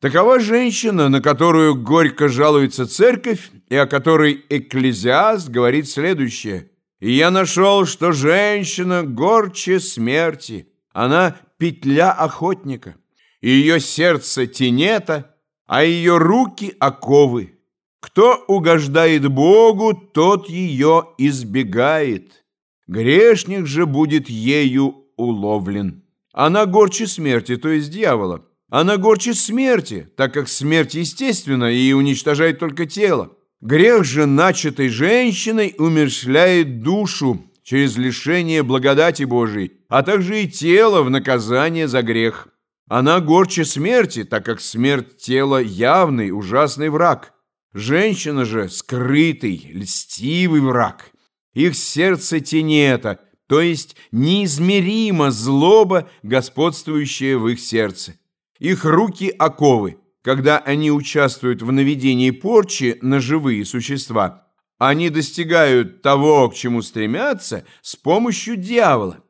Такова женщина, на которую горько жалуется церковь, и о которой Экклезиаст говорит следующее. «И я нашел, что женщина горче смерти, она петля охотника, ее сердце тенета, а ее руки оковы. Кто угождает Богу, тот ее избегает. Грешник же будет ею уловлен. Она горче смерти, то есть дьявола. Она горче смерти, так как смерть естественна и уничтожает только тело. Грех же, начатой женщиной, умерщвляет душу через лишение благодати Божией, а также и тело в наказание за грех. Она горче смерти, так как смерть тела явный, ужасный враг. Женщина же скрытый, льстивый враг. Их сердце тенета, то есть неизмеримо злоба, господствующая в их сердце. Их руки оковы, когда они участвуют в наведении порчи на живые существа. Они достигают того, к чему стремятся, с помощью дьявола.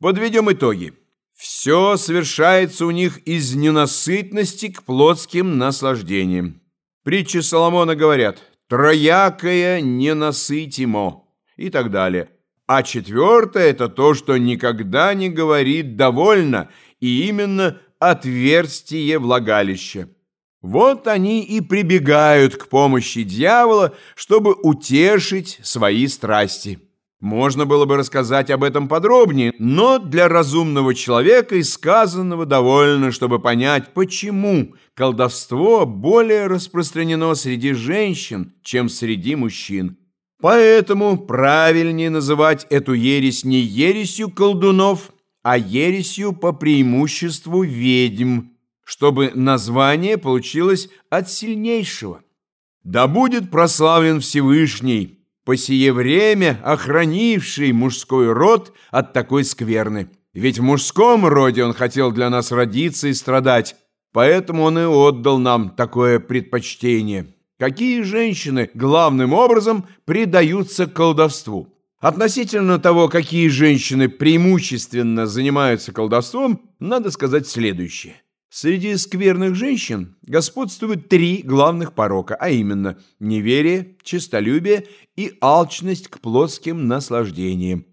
Подведем итоги. Все совершается у них из ненасытности к плотским наслаждениям. Притчи Соломона говорят «троякое ненасытимо» и так далее. А четвертое – это то, что никогда не говорит «довольно», и именно отверстие влагалища. Вот они и прибегают к помощи дьявола, чтобы утешить свои страсти. Можно было бы рассказать об этом подробнее, но для разумного человека и сказанного довольно, чтобы понять, почему колдовство более распространено среди женщин, чем среди мужчин. Поэтому правильнее называть эту ересь не ересью колдунов, а ересью по преимуществу ведьм, чтобы название получилось от сильнейшего. Да будет прославлен Всевышний, по сие время охранивший мужской род от такой скверны. Ведь в мужском роде он хотел для нас родиться и страдать, поэтому он и отдал нам такое предпочтение. Какие женщины главным образом предаются колдовству? Относительно того, какие женщины преимущественно занимаются колдовством, надо сказать следующее. Среди скверных женщин господствуют три главных порока, а именно неверие, честолюбие и алчность к плоским наслаждениям.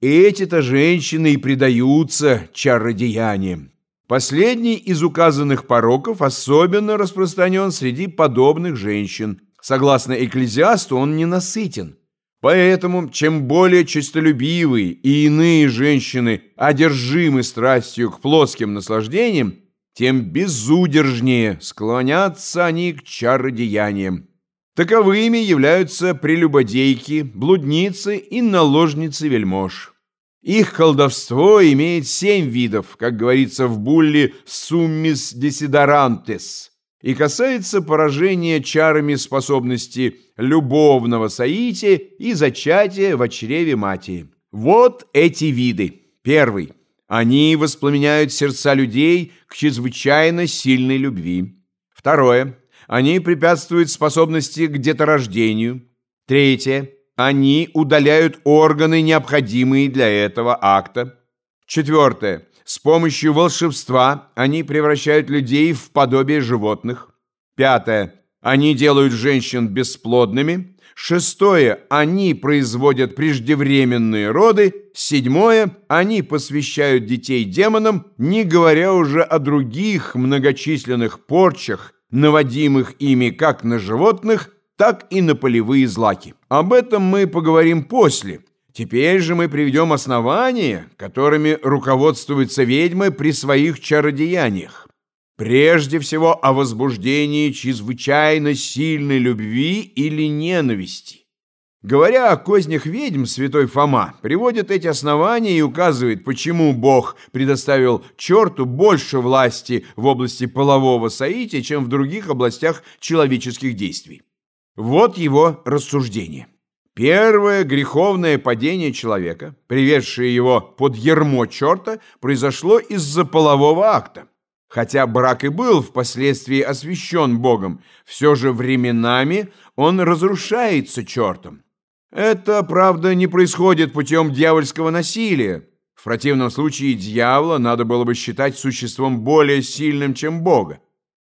Эти-то женщины и предаются чародеяниям. Последний из указанных пороков особенно распространен среди подобных женщин. Согласно Экклезиасту, он ненасытен. Поэтому, чем более честолюбивые и иные женщины одержимы страстью к плоским наслаждениям, тем безудержнее склонятся они к чародеяниям. Таковыми являются прелюбодейки, блудницы и наложницы вельмож. Их колдовство имеет семь видов, как говорится в булле «summis desiderantes», и касается поражения чарами способности любовного соития и зачатия в чреве матери. Вот эти виды. Первый – они воспламеняют сердца людей к чрезвычайно сильной любви. Второе. Они препятствуют способности к деторождению. Третье. Они удаляют органы, необходимые для этого акта. Четвертое. С помощью волшебства они превращают людей в подобие животных. Пятое. Они делают женщин бесплодными. Шестое, они производят преждевременные роды. Седьмое, они посвящают детей демонам, не говоря уже о других многочисленных порчах, наводимых ими как на животных, так и на полевые злаки. Об этом мы поговорим после. Теперь же мы приведем основания, которыми руководствуются ведьмы при своих чародеяниях. Прежде всего о возбуждении чрезвычайно сильной любви или ненависти. Говоря о кознях ведьм, святой Фома приводит эти основания и указывает, почему Бог предоставил черту больше власти в области полового соития, чем в других областях человеческих действий. Вот его рассуждение. Первое греховное падение человека, приведшее его под ермо черта, произошло из-за полового акта. Хотя брак и был впоследствии освящен Богом, все же временами он разрушается чертом. Это, правда, не происходит путем дьявольского насилия. В противном случае дьявола надо было бы считать существом более сильным, чем Бога.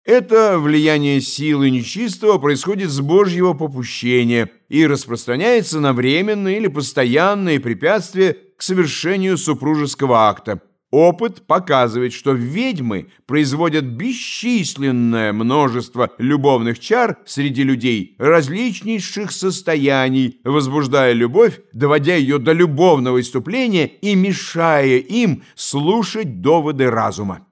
Это влияние силы нечистого происходит с Божьего попущения и распространяется на временные или постоянные препятствия к совершению супружеского акта. Опыт показывает, что ведьмы производят бесчисленное множество любовных чар среди людей различнейших состояний, возбуждая любовь, доводя ее до любовного иступления и мешая им слушать доводы разума.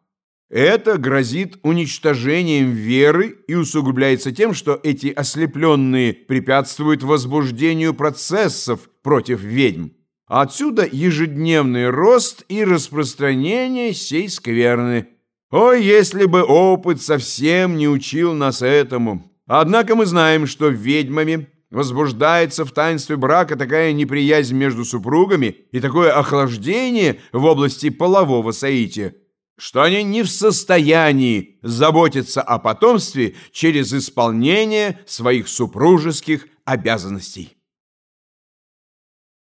Это грозит уничтожением веры и усугубляется тем, что эти ослепленные препятствуют возбуждению процессов против ведьм. Отсюда ежедневный рост и распространение сей скверны. О, если бы опыт совсем не учил нас этому! Однако мы знаем, что ведьмами возбуждается в таинстве брака такая неприязнь между супругами и такое охлаждение в области полового соития, что они не в состоянии заботиться о потомстве через исполнение своих супружеских обязанностей.